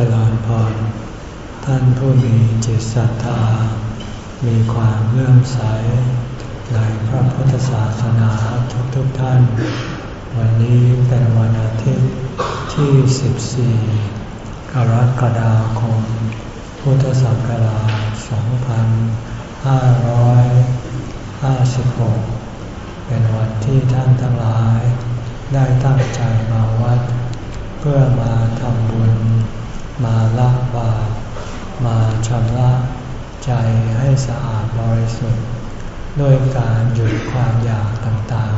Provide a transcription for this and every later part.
จริญพร ท่านผู้มีจิตศรัทธา มีความเลื่อมใสในพระพุทธศาสนาทุกๆทท่าน วันนี้เป็นวันอาทิตย์ที่ 14 กรกฎาคม พุทธศักราช 2556 เป็นวันที่ท่านทั้งหลาย ได้ตั้งใจมาวัด เพื่อมาทำบุญ มาละบาปมาชำระใจให้สะอาดบริสุทธิ์ด้วยการหยุดความอยากต่าง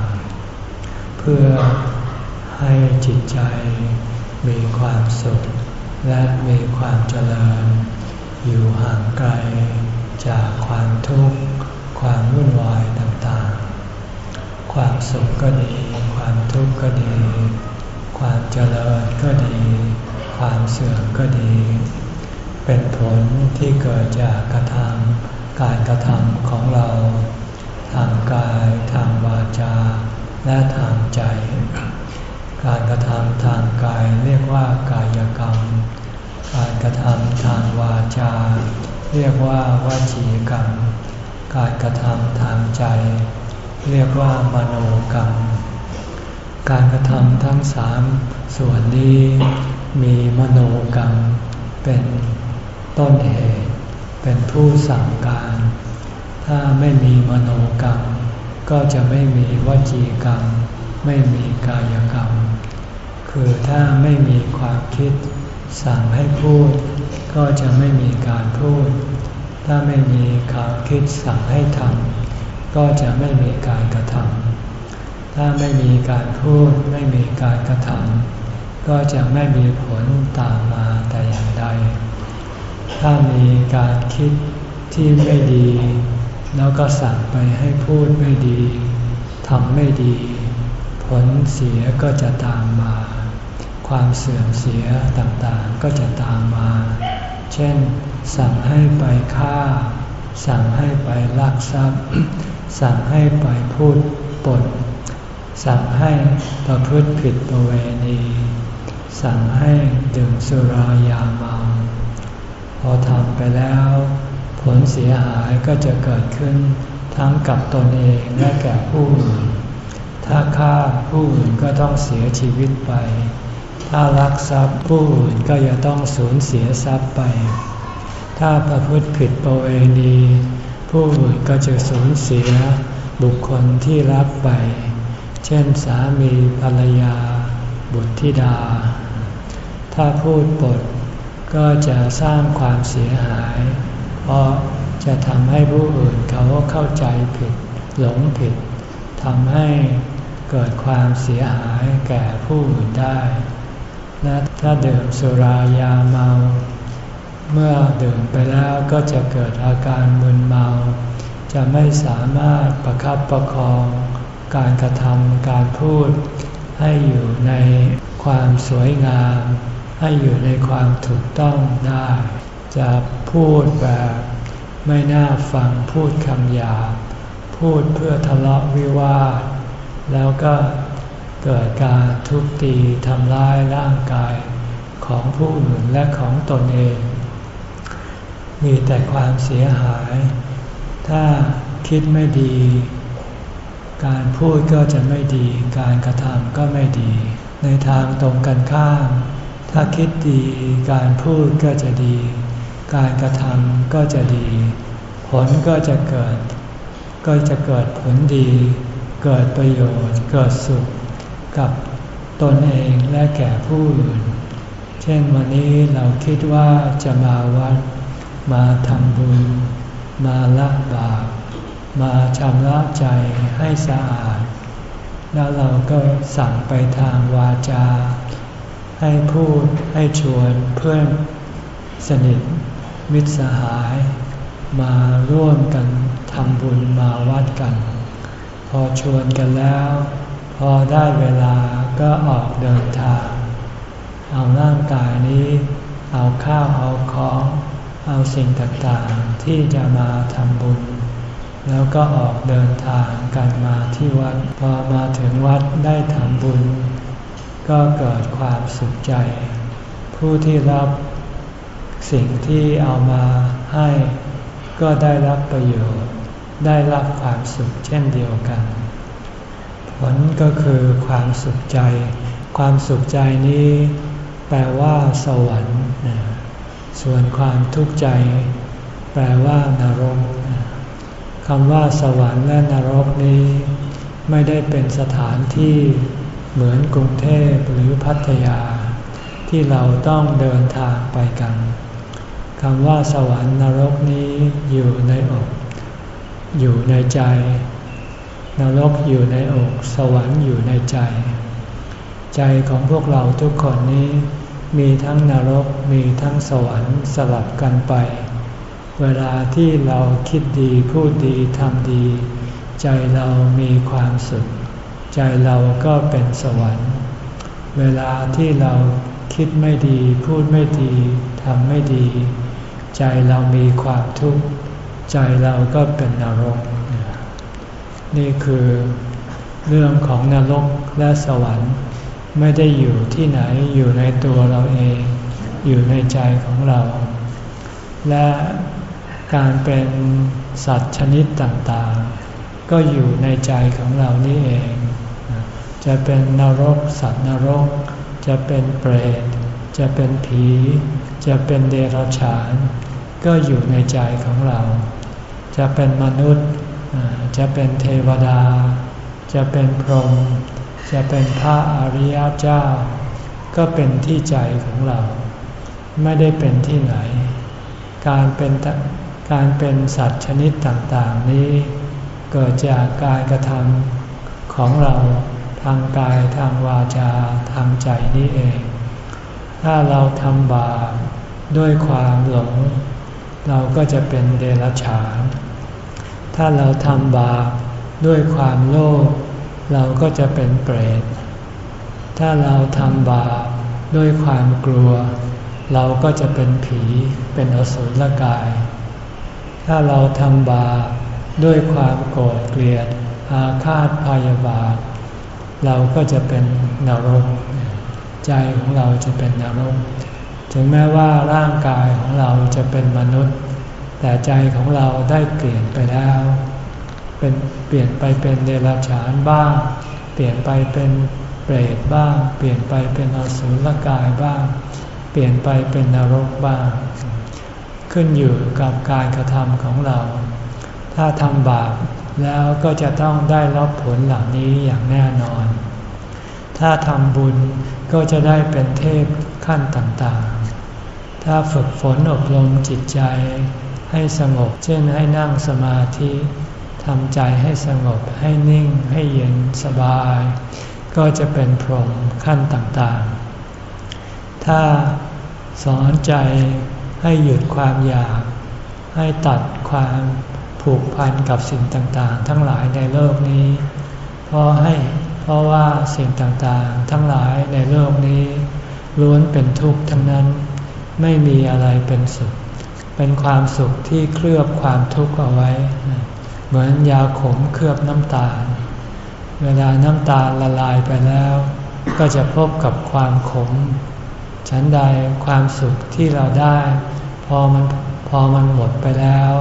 ๆ เพื่อให้จิตใจมีความสุข และมีความเจริญ อยู่ห่างไกลจากความทุกข์ความวุ่นวายต่างๆ ความสุขก็ดี ความทุกข์ก็ดี ความเจริญก็ดี ความเสื่อมก็ดี เป็นผลที่เกิดจากกระทำการกระทำของเรา ทางกายทางวาจา และทางใจ การกระทำทางกายเรียกว่ากายกรรม การกระทำทางวาจา เรียกว่าวาจีกรรม การกระทำทางใจ เรียกว่ามโนกรรมการกระทำทั้งสามส่วนนี้ มีมโนกรรม เป็นต้นเหตุ เป็นผู้สั่งการ ถ้าไม่มีมโนกรรม ก็จะไม่มีวจีกรรม ไม่มีกายกรรม คือถ้าไม่มีความคิด สั่งให้พูด ก็จะไม่มีการพูด ถ้าไม่มีความคิดสั่งให้ทำก็จะไม่มีการกระทำถ้าไม่มีการพูดไม่มีการกระทำ ก็จะไม่มีผลตามมาแต่อย่างใด ถ้ามีการคิดที่ไม่ดี แล้วก็สั่งไปให้พูดไม่ดีทำไม่ดี ผลเสียก็จะตามมา ความเสื่อมเสียต่างๆก็จะตามมา เช่น สั่งให้ไปฆ่า สั่งให้ไปลักทรัพย์ สั่งให้ไปพูดปดสั่งให้ประพฤติผิดประเวณี สั่งให้ดื่มสุรายาเมา พอทำไปแล้ว ผลเสียหายก็จะเกิดขึ้น ทั้งกับตนเองและแก่ผู้อื่น ถ้าฆ่าผู้อื่นก็ต้องเสียชีวิตไป ถ้ารักทรัพย์ผู้อื่นก็จะต้องสูญเสียทรัพย์ไป ถ้าประพฤติผิดประเวณี ผู้อื่นก็จะสูญเสียบุคคลที่รักไป เช่นสามีภรรยา บุตรธิดา ถ้าพูดปดก็จะสร้างความเสียหาย เพราะจะทำให้ผู้อื่นเขาเข้าใจผิด หลงผิดทำให้เกิดความเสียหายแก่ผู้อื่นได้และถ้าดื่มสุรายาเมา เมื่อดื่มไปแล้วก็จะเกิดอาการมึนเมา จะไม่สามารถประคับประคอง การกระทำการพูดให้อยู่ในความสวยงาม ให้อยู่ในความถูกต้องได้ จะพูดแบบไม่น่าฟังพูดคำหยาบพูดเพื่อทะเลาะวิวาท แล้วก็เกิดการทุบตีทำร้ายร่างกายของผู้อื่นและของตนเอง มีแต่ความเสียหาย ถ้าคิดไม่ดี การพูดก็จะไม่ดี การกระทำก็ไม่ดี ในทางตรงกันข้าม ถ้าคิดดีการพูดก็จะดี การกระทำก็จะดี ผลก็จะเกิด ก็จะเกิดผลดี เกิดประโยชน์ เกิดสุข กับตนเองและแก่ผู้อื่น เช่นวันนี้เราคิดว่าจะมาวัด มาทำบุญ มาละบาป มาชำระใจให้สะอาด แล้วเราก็สั่งไปทางวาจา ให้พูดให้ชวนเพื่อนสนิท มิตรสหาย มาร่วมกันทำบุญมาวัดกัน พอชวนกันแล้ว พอได้เวลาก็ออกเดินทาง เอาร่างกายนี้ เอาข้าวเอาของ เอาสิ่งต่างๆที่จะมาทำบุญ แล้วก็ออกเดินทางกันมาที่วัด พอมาถึงวัดได้ทำบุญ ก็เกิดความสุขใจ ผู้ที่รับสิ่งที่เอามาให้ ก็ได้รับประโยชน์ ได้รับความสุขเช่นเดียวกัน ผลก็คือความสุขใจ ความสุขใจนี้แปลว่าสวรรค์ ส่วนความทุกข์ใจ แปลว่านรกคำว่าสวรรค์และนรกนี้ ไม่ได้เป็นสถานที่ เหมือนกรุงเทพหรือพัทยา ที่เราต้องเดินทางไปกันคำว่าสวรรค์นรกนี้อยู่ในอกอยู่ในใจ นรกอยู่ในอก สวรรค์อยู่ในใจ ใจของพวกเราทุกคนนี้ มีทั้งนรกมีทั้งสวรรค์สลับกันไป เวลาที่เราคิดดีพูดดีทำดี ใจเรามีความสุข ใจเราก็เป็นสวรรค์ เวลาที่เราคิดไม่ดี พูดไม่ดีทำไม่ดี ใจเรามีความทุกข์ ใจเราก็เป็นนรก นี่คือเรื่องของนรกและสวรรค์ไม่ได้อยู่ที่ไหนอยู่ในตัวเราเอง อยู่ในใจของเรา และการเป็นสัตว์ชนิดต่างๆ ก็อยู่ในใจของเรานี่เอง จะเป็นนรกสัตว์นรก จะเป็นเปรต จะเป็นผี จะเป็นเดรัจฉาน ก็อยู่ในใจของเรา จะเป็นมนุษย์ จะเป็นเทวดา จะเป็นพรหม จะเป็นพระอริยเจ้า ก็เป็นที่ใจของเรา ไม่ได้เป็นที่ไหน การเป็นการเป็นสัตว์ชนิดต่างๆนี้ เกิดจากการกระทำของเราทางกายทางวาจาทางใจนี่เอง ถ้าเราทำบาปด้วยความหลง เราก็จะเป็นเดรัจฉาน ถ้าเราทำบาปด้วยความโลภเราก็จะเป็นเปรต ถ้าเราทำบาปด้วยความกลัว เราก็จะเป็นผีเป็นอสุรกาย ถ้าเราทำบาป ด้วยความโกรธเกลียด อาฆาตพยาบาท เราก็จะเป็นนรก ใจของเราจะเป็นนรก ถึงแม้ว่าร่างกายของเราจะเป็นมนุษย์ แต่ใจของเราได้เปลี่ยนไปแล้ว เป็นเปลี่ยนไปเป็นเดรัจฉานบ้าง เปลี่ยนไปเป็นเปรตบ้าง เปลี่ยนไปเป็นอสุรกายบ้าง เปลี่ยนไปเป็นนรกบ้าง ขึ้นอยู่กับการกระทำของเรา ถ้าทำบาปแล้วก็จะต้องได้รับผลเหล่านี้อย่างแน่นอน ถ้าทำบุญก็จะได้เป็นเทพขั้นต่างๆ ถ้าฝึกฝนอบรมจิตใจให้สงบ เช่นให้นั่งสมาธิทำใจให้สงบให้นิ่งให้เย็นสบาย ก็จะเป็นพรหมขั้นต่างๆ ถ้าสอนใจให้หยุดความอยาก ให้ตัดความ ผูกพันกับสิ่งต่างๆ ทั้งหลายในโลกนี้ เพราะให้เพราะว่าสิ่งต่างๆ ทั้งหลายในโลกนี้ ล้วนเป็นทุกข์ทั้งนั้น ไม่มีอะไรเป็นสุข เป็นความสุขที่เคลือบความทุกข์เอาไว้ เหมือนยาขมเคลือบน้ำตาล เวลาน้ำตาลละลายไปแล้ว ก็จะพบกับความขม ฉันใดความสุขที่เราได้ พอมันพอมันหมดไปแล้ว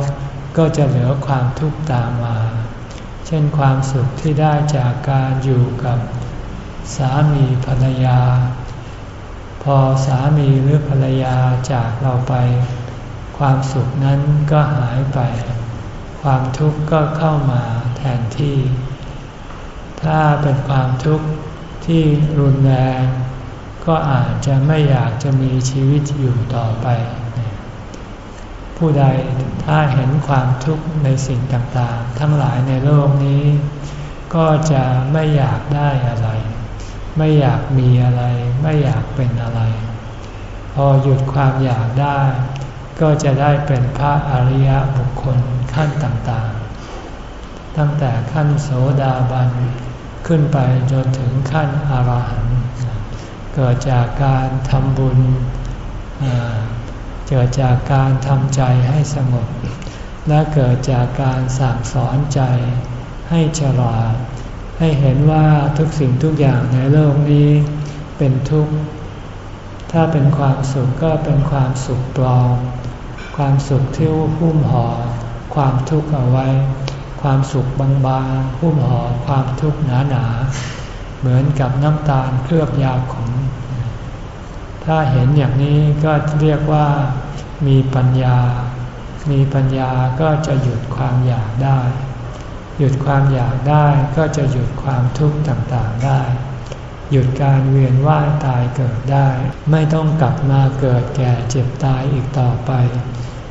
ก็จะเหลือความทุกข์ตามมา เช่นความสุขที่ได้จากการอยู่กับสามีภรรยา พอสามีหรือภรรยาจากเราไป ความสุขนั้นก็หายไป ความทุกข์ก็เข้ามาแทนที่ ถ้าเป็นความทุกข์ที่รุนแรง ก็อาจจะไม่อยากจะมีชีวิตอยู่ต่อไป ผู้ใดถ้าเห็นความทุกข์ในสิ่งต่างๆ ทั้งหลายในโลกนี้ ก็จะไม่อยากได้อะไร ไม่อยากมีอะไร ไม่อยากเป็นอะไร พอหยุดความอยากได้ ก็จะได้เป็นพระอริยบุคคลขั้นต่างๆ ตั้งแต่ขั้นโสดาบันขึ้นไปจนถึงขั้นอรหันต์เกิดจากการทำบุญ เกิดจากการทำใจให้สงบ และเกิดจากการสั่งสอนใจ ให้ฉลาด ให้เห็นว่าทุกสิ่งทุกอย่างในโลกนี้เป็นทุกข์ ถ้าเป็นความสุขก็เป็นความสุขปลอม ความสุขที่หุ้มห่อความทุกข์เอาไว้ ความสุขบางๆหุ้มห่อความทุกข์หนาๆ เหมือนกับน้ำตาลเคลือบยาขม ถ้าเห็นอย่างนี้ก็เรียกว่ามีปัญญา มีปัญญาก็จะหยุดความอยากได้ หยุดความอยากได้ก็จะหยุดความทุกข์ต่างๆได้ หยุดการเวียนว่ายตายเกิดได้ ไม่ต้องกลับมาเกิดแก่เจ็บตายอีกต่อไป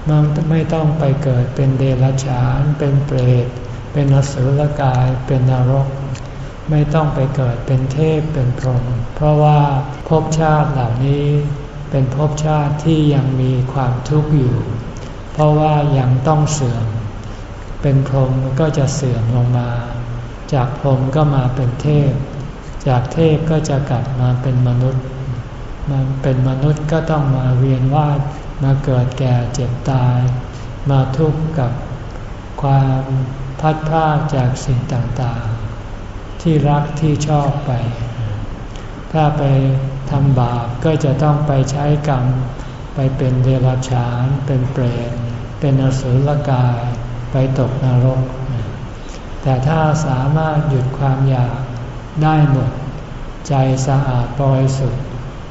มันไม่ต้องไปเกิดเป็นเดรัจฉาน เป็นเปรต เป็นอสุรกาย เป็นนรก ไม่ต้องไปเกิดเป็นเทพเป็นพรหมเพราะว่าภพชาติเหล่านี้เป็นภพชาติที่ยังมีความทุกข์อยู่ เพราะว่ายังต้องเสื่อม เป็นพรหมก็จะเสื่อมลงมา จากพรหมก็มาเป็นเทพ จากเทพก็จะกลับมาเป็นมนุษย์มาเป็นมนุษย์ก็ต้องมาเวียนว่ายมาเกิดแก่เจ็บตาย มาทุกข์กับความพัดพลาดจากสิ่งต่าง ที่รักที่ชอบไป ถ้าไปทำบาปก็จะต้องไปใช้กรรม ไปเป็นเดรัจฉาน เป็นเปรต เป็นอสุรกาย ไปตกนรก แต่ถ้าสามารถหยุดความอยากได้หมด ใจสะอาดบริสุทธิ์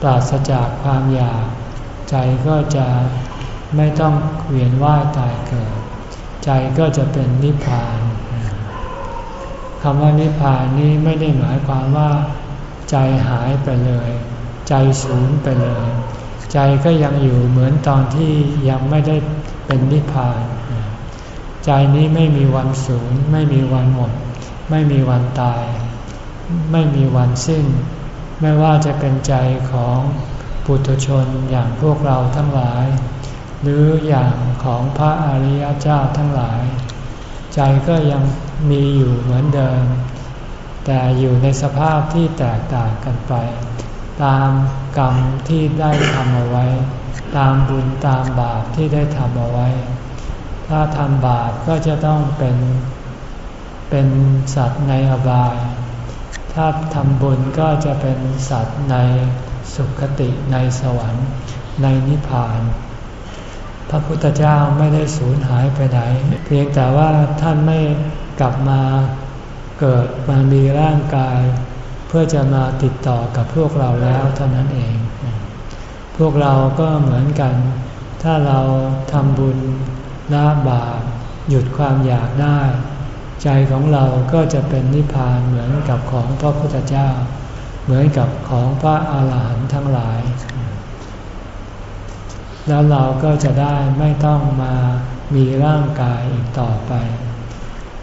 ปราศจากความอยาก ใจก็จะไม่ต้องเวียนว่ายตายเกิด ใจก็จะเป็นนิพพาน คำว่านิพพานนี้ไม่ได้หมายความว่า ใจหายไปเลย ใจสูญไปเลย ใจก็ยังอยู่เหมือนตอนที่ยังไม่ได้เป็นนิพพาน ใจนี้ไม่มีวันสูญไม่มีวันหมด ไม่มีวันตาย ไม่มีวันสิ้น ไม่ว่าจะเป็นใจของปุถุชนอย่างพวกเราทั้งหลาย หรืออย่างของพระอริยเจ้าทั้งหลาย ใจก็ยัง มีอยู่เหมือนเดิม แต่อยู่ในสภาพที่แตกต่างกันไป ตามกรรมที่ได้ทำเอาไว้ ตามบุญตามบาปที่ได้ทำเอาไว้ ถ้าทำบาปก็จะต้องเป็นเป็นสัตว์ในอบาย ถ้าทำบุญก็จะเป็นสัตว์ในสุคติในสวรรค์ในนิพพาน พระพุทธเจ้าไม่ได้สูญหายไปไหน เพียงแต่ว่าท่านไม่ กลับมาเกิดมามีร่างกาย เพื่อจะมาติดต่อกับพวกเราแล้วเท่านั้นเอง พวกเราก็เหมือนกัน ถ้าเราทำบุญละบาปหยุดความอยากได้ ใจของเราก็จะเป็นนิพพานเหมือนกับของพระพุทธเจ้า เหมือนกับของพระอาหารหันต์ทั้งหลาย แล้วเราก็จะได้ไม่ต้องมามีร่างกายอีกต่อไป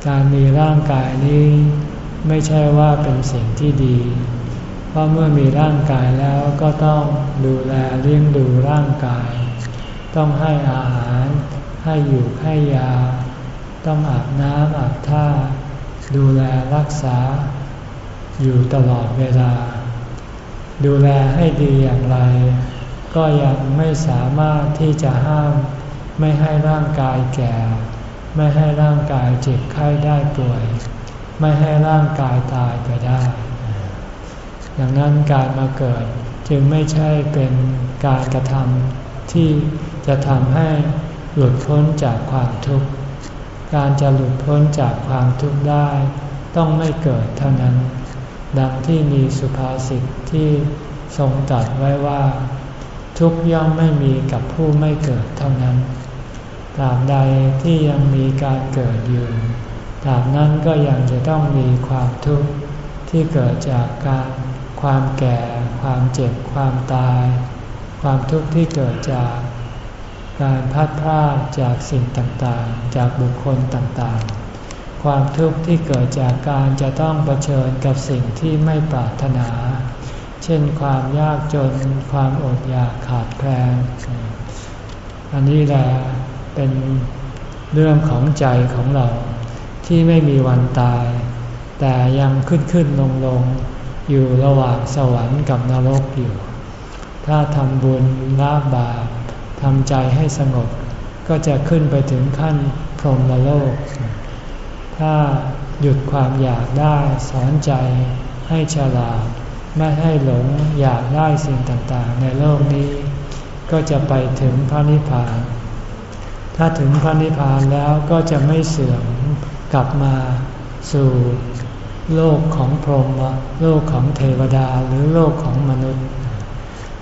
การมีร่างกายนี้ไม่ใช่ว่าเป็นสิ่งที่ดี เพราะเมื่อมีร่างกายแล้วก็ต้องดูแลเลี้ยงดูร่างกาย ต้องให้อาหาร ให้อยู่ให้ยา ต้องอาบน้ำอาบท่า ดูแลรักษา อยู่ตลอดเวลา ดูแลให้ดีอย่างไร ก็ยังไม่สามารถที่จะห้ามไม่ให้ร่างกายแก่ ไม่ให้ร่างกายเจ็บไข้ได้ป่วย ไม่ให้ร่างกายตายไปได้ ดังนั้นการมาเกิดจึงไม่ใช่เป็นการกระทำที่จะทำให้หลุดพ้นจากความทุกข์ การจะหลุดพ้นจากความทุกข์ได้ ต้องไม่เกิดเท่านั้น ดังที่มีสุภาษิตที่ทรงตรัสไว้ว่า ทุกย่อมไม่มีกับผู้ไม่เกิดเท่านั้น ตราบใดที่ยังมีการเกิดอยู่ตราบนั้นก็ยังจะต้องมีความทุกข์ที่เกิดจากการความแก่ ความเจ็บ ความตาย ความทุกข์ที่เกิดจากการพัดพลาดจากสิ่งต่างๆ จากบุคคลต่างๆ ความทุกข์ที่เกิดจากการจะต้องเผชิญกับสิ่งที่ไม่ปรารถนา เช่นความยากจน ความอดอยากขาดแคลน อันนี้แหละ เป็นเรื่องของใจของเรา ที่ไม่มีวันตาย แต่ยังขึ้นขึ้นลงลงอยู่ระหว่างสวรรค์กับนรกอยู่ ถ้าทำบุญละบาปทำใจให้สงบ ก็จะขึ้นไปถึงขั้นพรหมโลก ถ้าหยุดความอยากได้สอนใจให้ฉลาดไม่ให้หลงอยากได้สิ่งต่างๆ ในโลกนี้ ก็จะไปถึงพระนิพพาน ถ้าถึงพระนิพพานแล้วก็จะไม่เสื่อมกลับมาสู่โลกของพรหมโลกของเทวดาหรือโลกของมนุษย์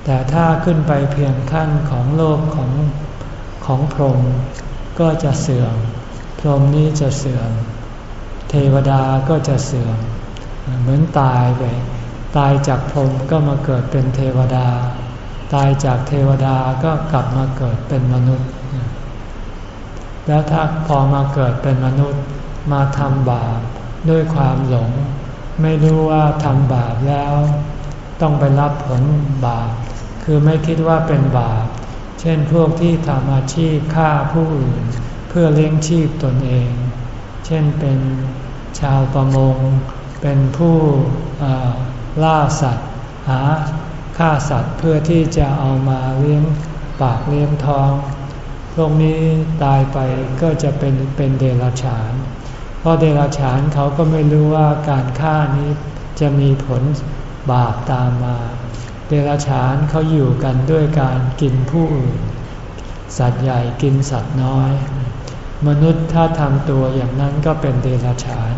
แต่ถ้าขึ้นไปเพียงขั้นของโลกของของพรหมก็จะเสื่อม พรหมนี้จะเสื่อม เทวดาก็จะเสื่อม เหมือนตายไป ตายจากพรหมก็มาเกิดเป็นเทวดา ตายจากเทวดาก็กลับมาเกิดเป็นมนุษย์ แล้วถ้าพอมาเกิดเป็นมนุษย์มาทำบาปด้วยความหลง ไม่รู้ว่าทำบาปแล้ว ต้องไปรับผลบาป คือไม่คิดว่าเป็นบาป เช่นพวกที่ทำอาชีพฆ่าผู้อื่น เพื่อเลี้ยงชีพตนเอง เช่นเป็นชาวประมง เป็นผู้ล่าสัตว์ หาฆ่าสัตว์เพื่อที่จะเอามาเลี้ยงปากเลี้ยงท้อง พวกนี้ตายไปก็จะเป็นเป็นเดรัจฉาน เพราะเดรัจฉานเขาก็ไม่รู้ว่าการฆ่านี้จะมีผลบาปตามมา เดรัจฉานเขาอยู่กันด้วยการกินผู้อื่น สัตว์ใหญ่กินสัตว์น้อย มนุษย์ถ้าทำตัวอย่างนั้นก็เป็นเดรัจฉาน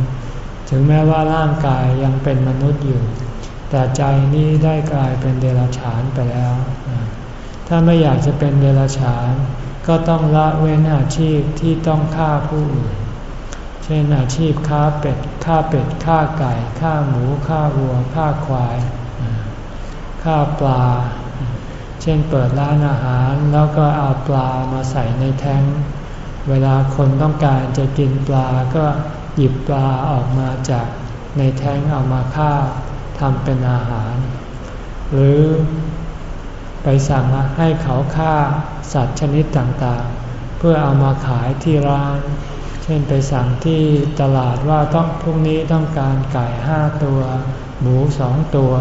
ถึงแม้ว่าร่างกายยังเป็นมนุษย์อยู่ แต่ใจนี้ได้กลายเป็นเดรัจฉานไปแล้ว ถ้าไม่อยากจะเป็นเดรัจฉาน ก็ต้องละเว้นอาชีพที่ต้องฆ่าผู้อื่น เช่นอาชีพค้าเป็ดฆ่าเป็ดฆ่าไก่ฆ่าหมูฆ่าวัวฆ่าควายฆ่าปลา เช่นเปิดร้านอาหารแล้วก็เอาปลามาใส่ในแท้ง เวลาคนต้องการจะกินปลาก็หยิบปลาออกมาจากในแท้งเอามาฆ่าทำเป็นอาหาร หรือ ไปสั่งให้เขาฆ่าสัตว์ชนิดต่างๆ เพื่อเอามาขายที่ร้าน เช่นไปสั่งที่ตลาดว่าต้องพรุ่งนี้ต้องการไก่ห้าตัว หมูสองตัว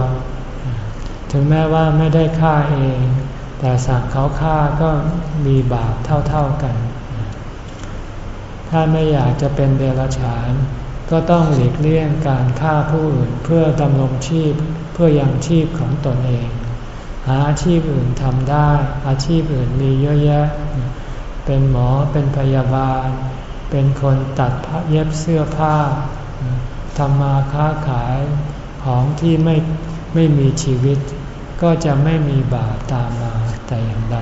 ถึงแม้ว่าไม่ได้ฆ่าเอง แต่สั่งเขาฆ่าก็มีบาปเท่าๆกัน ถ้าไม่อยากจะเป็นเดรัจฉาน ก็ต้องหลีกเลี่ยงการฆ่าผู้อื่นเพื่อดำรงชีพเพื่อยังชีพของตนเอง หาอาชีพอื่นทำได้ อาชีพอื่นมีเยอะแยะ เป็นหมอเป็นพยาบาล เป็นคนตัดเย็บเสื้อผ้าทำมาค้าขายของที่ไม่ไม่มีชีวิต ก็จะไม่มีบาปตามมาแต่อย่างใด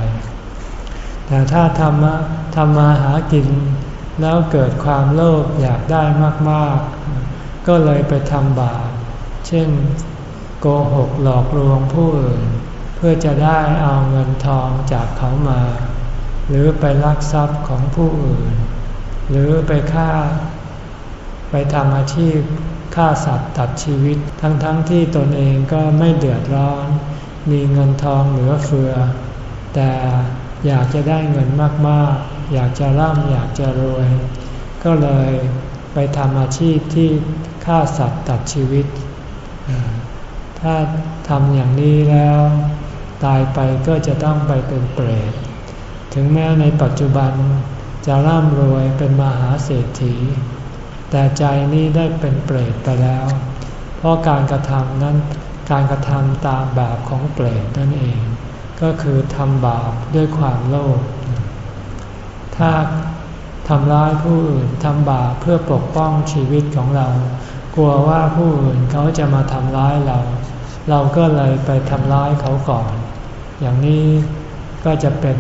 แต่ถ้าทำมาทำมาหากินแล้วเกิดความโลภอยากได้มาก ๆ ก็เลยไปทำบาป เช่น โกหกหลอกลวงผู้อื่น เพื่อจะได้เอาเงินทองจากเขามา หรือไปลักทรัพย์ของผู้อื่น หรือไปฆ่า ไปทำอาชีพฆ่าสัตว์ตัดชีวิต ทั้งๆทที่ตนเองก็ไม่เดือดร้อน มีเงินทองเหลือเฟือ แต่อยากจะได้เงินมากๆ อยากจะร่ำอยากจะรวย ก็เลยไปทำอาชีพที่ฆ่าสัตว์ตัดชีวิต ถ้าทำอย่างนี้แล้ว ตายไปก็จะต้องไปเป็นเปรต ถึงแม้ในปัจจุบันจะร่ำรวยเป็นมหาเศรษฐี แต่ใจนี้ได้เป็นเปรตไปแล้ว เพราะการกระทำนั้นการกระทำตามแบบของเปรตนั่นเอง ก็คือทำบาปด้วยความโลภ ถ้าทำร้ายผู้อื่นทำบาปเพื่อปกป้องชีวิตของเรา กลัวว่าผู้อื่นเขาจะมาทำร้ายเรา เราก็เลยไปทำร้ายเขาก่อน อย่างนี้ก็จะเป็น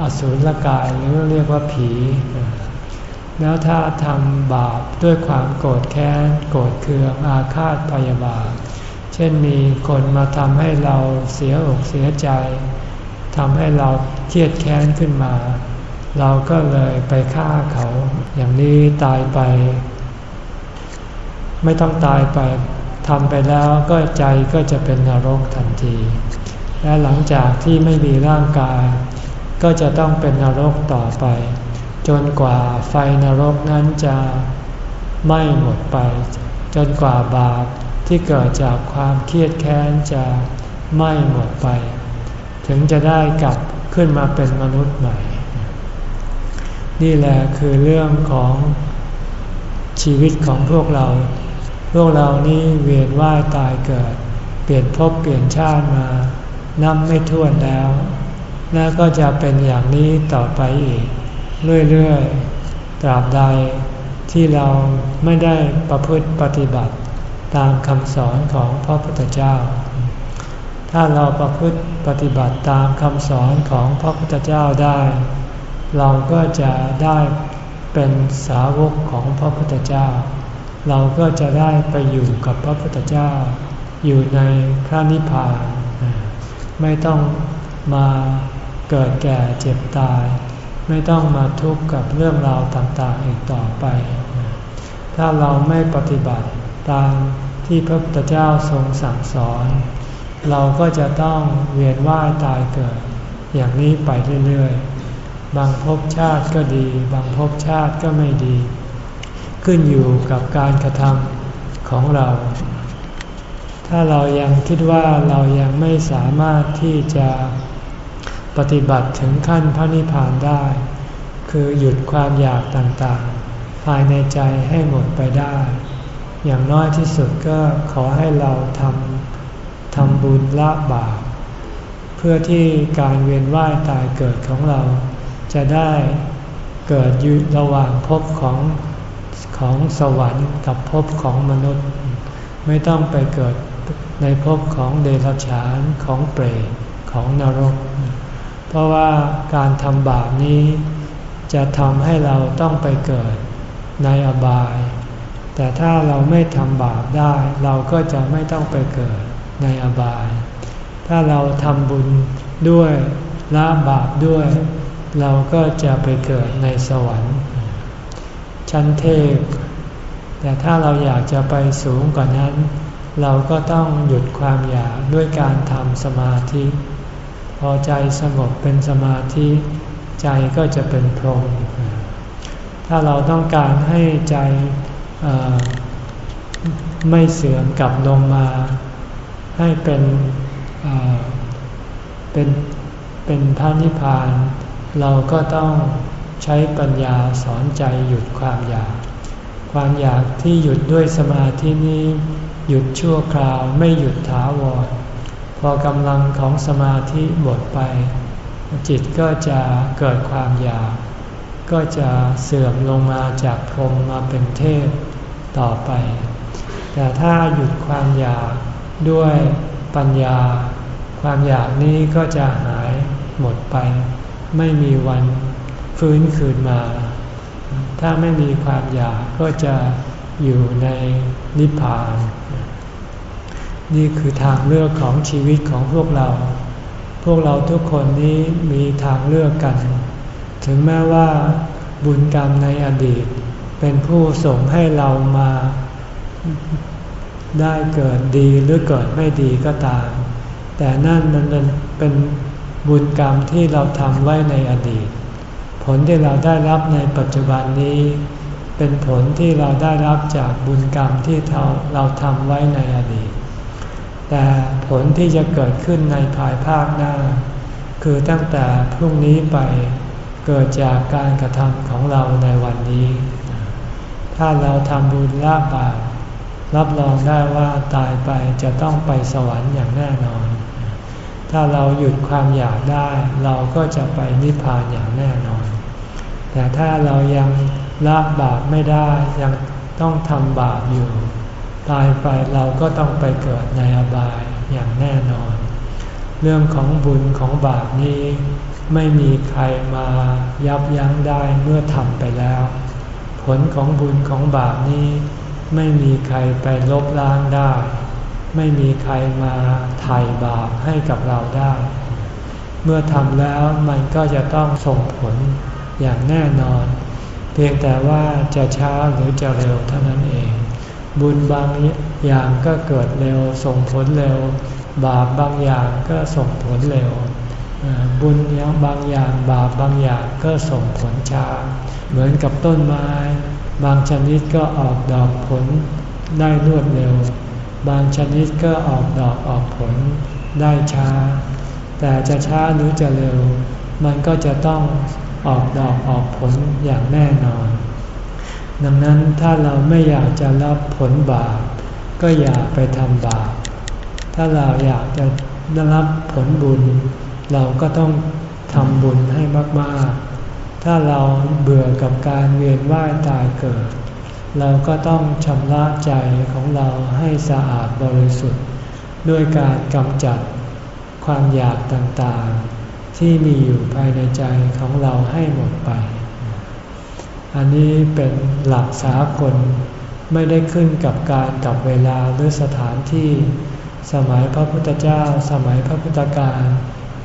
อสูรกายหรือเรียกว่าผี แล้วถ้าทำบาปด้วยความโกรธแค้น โกรธเคืองอาฆาตพยาบาท เช่นมีคนมาทำให้เราเสียอกเสียใจทำให้เราเครียดแค้นขึ้นมา เราก็เลยไปฆ่าเขา อย่างนี้ตายไป ไม่ต้องตายไปทำไปแล้วก็ใจก็จะเป็นนรกทันที และหลังจากที่ไม่มีร่างกาย ก็จะต้องเป็นนรกต่อไป จนกว่าไฟนรกนั้นจะไม้หมดไป จนกว่าบาปที่เกิดจากความเครียดแค้นจะไม้หมดไป ถึงจะได้กลับขึ้นมาเป็นมนุษย์ใหม่ นี่แหละคือเรื่องของชีวิตของพวกเรา พวกเรานี่เวียนว่ายตายเกิด เปลี่ยนภพเปลี่ยนชาติมา นับไม่ถ้วนแล้ว และก็จะเป็นอย่างนี้ต่อไปอีก เรื่อยๆ ตราบใดที่เราไม่ได้ประพฤติปฏิบัติตามคำสอนของพระพุทธเจ้า ถ้าเราประพฤติปฏิบัติตามคำสอนของพระพุทธเจ้าได้ เราก็จะได้เป็นสาวกของพระพุทธเจ้า เราก็จะได้ไปอยู่กับพระพุทธเจ้า อยู่ในพระนิพพาน ไม่ต้องมาเกิดแก่เจ็บตาย ไม่ต้องมาทุกข์กับเรื่องราวต่างๆอีกต่อไป ถ้าเราไม่ปฏิบัติตามที่พระพุทธเจ้าทรงสั่งสอน เราก็จะต้องเวียนว่ายตายเกิด อย่างนี้ไปเรื่อยๆ บางภพชาติก็ดี บางภพชาติก็ไม่ดี ขึ้นอยู่กับการกระทำของเรา ถ้าเรายังคิดว่าเรายังไม่สามารถที่จะปฏิบัติถึงขั้นพระนิพพานได้ คือหยุดความอยากต่างๆ ภายในใจให้หมดไปได้ อย่างน้อยที่สุดก็ขอให้เราทำทำบุญละบาปเพื่อที่การเวียนว่ายตายเกิดของเรา จะได้เกิดยู่ระหว่างภพของของสวรรค์กับภพของมนุษย์ ไม่ต้องไปเกิด ในภพของเดรัจฉานของเปรตของนรก เพราะว่าการทำบาปนี้จะทำให้เราต้องไปเกิดในอบาย แต่ถ้าเราไม่ทำบาปได้ เราก็จะไม่ต้องไปเกิดในอบาย ถ้าเราทำบุญด้วยละบาปด้วย เราก็จะไปเกิดในสวรรค์ ชั้นเทพ แต่ถ้าเราอยากจะไปสูงกว่านั้น เราก็ต้องหยุดความอยากด้วยการทำสมาธิ พอใจสงบเป็นสมาธิ ใจก็จะเป็นพรหมถ้าเราต้องการให้ใจไม่เสื่อมกลับลงมา ให้เป็นเป็นเป็นพระนิพพาน เราก็ต้องใช้ปัญญาสอนใจหยุดความอยาก ความอยากที่หยุดด้วยสมาธินี้ หยุดชั่วคราวไม่หยุดถาวร พอกำลังของสมาธิหมดไป จิตก็จะเกิดความอยาก ก็จะเสื่อมลงมาจากพรหมมาเป็นเทพต่อไป แต่ถ้าหยุดความอยากด้วยปัญญา ความอยากนี้ก็จะหายหมดไป ไม่มีวันฟื้นคืนมา ถ้าไม่มีความอยากก็จะ อยู่ในนิพพาน นี่คือทางเลือกของชีวิตของพวกเรา พวกเราทุกคนนี้มีทางเลือกกัน ถึงแม้ว่าบุญกรรมในอดีต เป็นผู้ส่งให้เรามาได้เกิดดีหรือเกิดไม่ดีก็ตาม แต่นั่นมันเป็นบุญกรรมที่เราทำไว้ในอดีต ผลที่เราได้รับในปัจจุบันนี้ เป็นผลที่เราได้รับจากบุญกรรมที่เราเราทำไว้ในอดีต แต่ผลที่จะเกิดขึ้นในภายภาคหน้า คือตั้งแต่พรุ่งนี้ไปเกิดจากการกระทำของเราในวันนี้ ถ้าเราทำบุญละบาปรับรองได้ว่าตายไปจะต้องไปสวรรค์อย่างแน่นอน ถ้าเราหยุดความอยากได้ เราก็จะไปนิพพานอย่างแน่นอน แต่ถ้าเรายัง ละบาปไม่ได้ยังต้องทำบาปอยู่ ตายไปเราก็ต้องไปเกิดในอบายอย่างแน่นอน เรื่องของบุญของบาปนี้ไม่มีใครมายับยั้งได้เมื่อทำไปแล้ว ผลของบุญของบาปนี้ไม่มีใครไปลบล้างได้ ไม่มีใครมาไถ่บาปให้กับเราได้ เมื่อทำแล้วมันก็จะต้องส่งผลอย่างแน่นอน พียงแต่ว่าจะช้าหรือจะเร็วเท่านั้นเอง บุญบางอย่างก็เกิดเร็วส่งผลเร็ว บาปบางอย่างก็ส่งผลเร็ว บุญบางอย่างบาปบางอย่างก็ส่งผลช้า เหมือนกับต้นไม้ บางชนิดก็ออกดอกผลได้รวดเร็ว บางชนิดก็ออกดอกออกผลได้ช้า แต่จะช้าหรือจะเร็ว มันก็จะต้อง ออกดอกออกผลอย่างแน่นอน ดังนั้นถ้าเราไม่อยากจะรับผลบาปก็อย่าไปทำบาป ถ้าเราอยากจะได้รับผลบุญ เราก็ต้องทำบุญให้มากๆ ถ้าเราเบื่อกับการเวียนว่ายตายเกิด เราก็ต้องชำระใจของเราให้สะอาดบริสุทธิ์ ด้วยการกำจัดความอยากต่างๆ ที่มีอยู่ภายในใจของเราให้หมดไป อันนี้เป็นหลักสากลไม่ได้ขึ้นกับการกับเวลาหรือสถานที่ สมัยพระพุทธเจ้า สมัยพระพุทธการ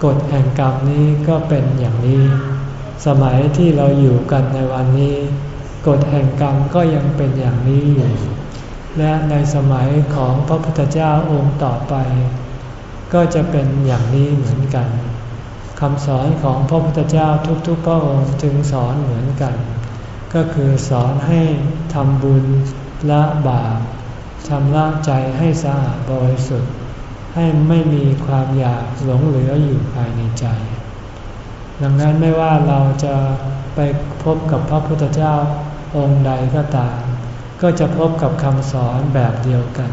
กฎแห่งกรรมนี้ก็เป็นอย่างนี้ สมัยที่เราอยู่กันในวันนี้กฎแห่งกรรมก็ยังเป็นอย่างนี้อยู่ และในสมัยของพระพุทธเจ้าองค์ต่อไป ก็จะเป็นอย่างนี้เหมือนกัน คำสอนของพระพุทธเจ้าทุกๆพระองค์จึงสอนเหมือนกัน ก็คือสอนให้ทำบุญละบาปชำระใจให้สะอาดบริสุทธิ์ ให้ไม่มีความอยากหลงเหลืออยู่ภายในใจ ดังนั้นไม่ว่าเราจะไปพบกับพระพุทธเจ้าองค์ใดก็ตาม ก็จะพบกับคำสอนแบบเดียวกัน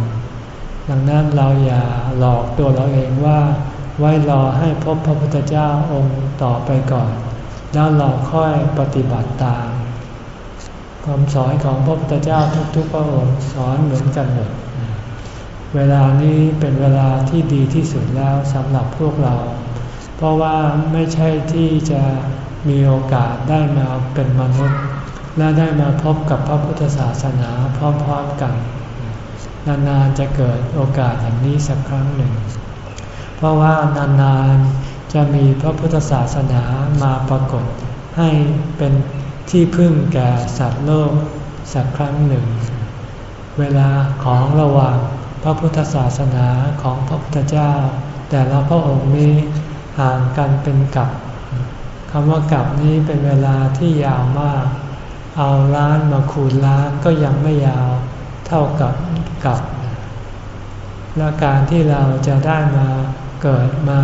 ดังนั้นเราอย่าหลอกตัวเราเองว่า ไว้รอให้พบพระพุทธเจ้าองค์ต่อไปก่อน แล้วเราค่อยปฏิบัติตามคำสอนของพระพุทธเจ้าทุกๆพระองค์สอนเหมือนกันหมด เวลานี้เป็นเวลาที่ดีที่สุดแล้วสำหรับพวกเรา เพราะว่าไม่ใช่ที่จะมีโอกาสได้มาเป็นมนุษย์ และได้มาพบกับพระพุทธศาสนาพร้อมๆกัน นานๆจะเกิดโอกาสอย่างนี้สักครั้งหนึ่ง เพราะว่านานๆจะมีพระพุทธศาสนามาปรากฏ ให้เป็นที่พึ่งแก่สัตว์โลกสักครั้งหนึ่ง เวลาของระหว่างพระพุทธศาสนาของพระพุทธเจ้า แต่ละพระองค์นี้ห่างกันเป็นกับคำว่ากับนี้เป็นเวลาที่ยาวมาก เอาล้านมาคูณล้านก็ยังไม่ยาวเท่ากับกับและการที่เราจะได้มา เกิดมา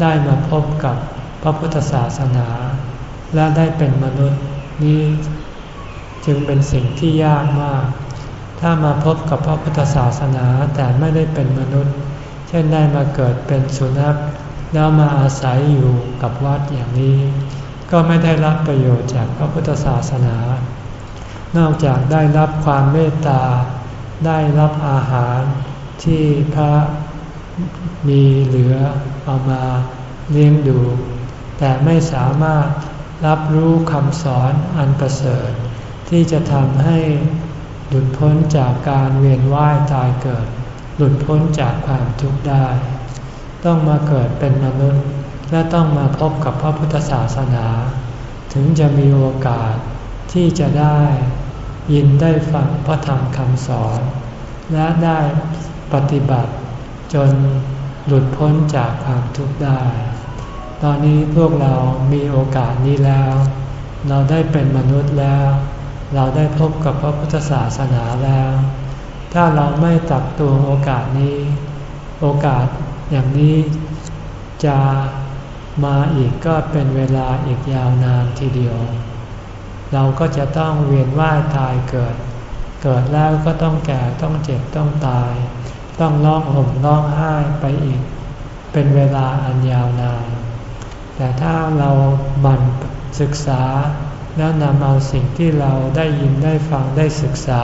ได้มาพบกับพระพุทธศาสนา และได้เป็นมนุษย์นี้จึงเป็นสิ่งที่ยากมาก ถ้ามาพบกับพระพุทธศาสนาแต่ไม่ได้เป็นมนุษย์ เช่นได้มาเกิดเป็นสุนัขแล้วมาอาศัยอยู่กับวัดอย่างนี้ ก็ไม่ได้รับประโยชน์จากพระพุทธศาสนา นอกจากได้รับความเมตตา ได้รับอาหารที่พระ มีเหลือเอามาเลี้ยงดู แต่ไม่สามารถรับรู้คำสอนอันประเสริฐ ที่จะทำให้หลุดพ้นจากการเวียนว่ายตายเกิด หลุดพ้นจากความทุกข์ได้ ต้องมาเกิดเป็นมนุษย์ และต้องมาพบกับพระพุทธศาสนา ถึงจะมีโอกาสที่จะได้ยินได้ฟังพระธรรมคำสอน และได้ปฏิบัติ จนหลุดพ้นจากความทุกข์ได้ ตอนนี้พวกเรามีโอกาสนี้แล้ว เราได้เป็นมนุษย์แล้ว เราได้พบกับพระพุทธศาสนาแล้ว ถ้าเราไม่ตักตัวโอกาสนี้ โอกาสอย่างนี้จะมาอีกก็เป็นเวลาอีกยาวนานทีเดียว เราก็จะต้องเวียนว่ายตายเกิด เกิดแล้วก็ต้องแก่ต้องเจ็บต้องตาย ต้องร้องห่มร้องไห้ไปอีก เป็นเวลาอันยาวนาน แต่ถ้าเราบันศึกษาแล้วนำเอาสิ่งที่เราได้ยินได้ฟังได้ศึกษา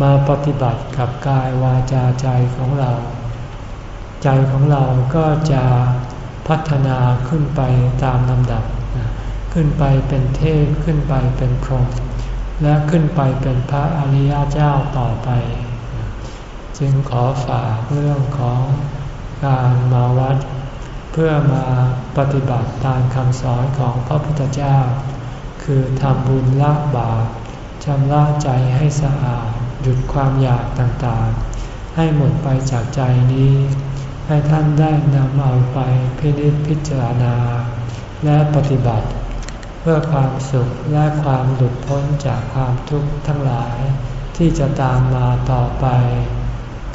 มาปฏิบัติกับกายวาจาใจของเรา ใจของเราก็จะพัฒนาขึ้นไปตามลำดับ ขึ้นไปเป็นเทพขึ้นไปเป็นพรหมและขึ้นไปเป็นพระอริยเจ้าต่อไป จึงขอฝากเรื่องของการมาวัด เพื่อมาปฏิบัติตามคำสอนของพระพุทธเจ้า คือทำบุญละบาปชำระใจให้สะอาดหยุดความอยากต่างๆ ให้หมดไปจากใจนี้ ให้ท่านได้นำเอาไปพินิจพิจารณา และปฏิบัติ เพื่อความสุขและความหลุดพ้นจากความทุกข์ทั้งหลายที่จะตามมาต่อไป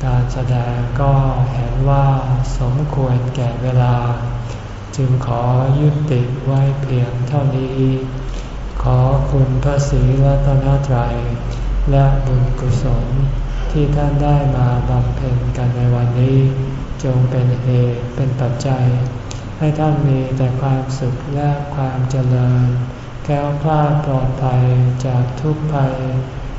การแสดงก็เห็นว่าสมควรแก่เวลา จึงขอยุติไว้เพียงเท่านี้ ขอคุณพระศรีรัตนตรัย และบุญกุศลที่ท่านได้มาบำเพ็ญกันในวันนี้ จงเป็นเหตุเป็นปัจจัย ให้ท่านมีแต่ความสุขและความเจริญ แก้วพลาดปลอดภัยจากทุกภัย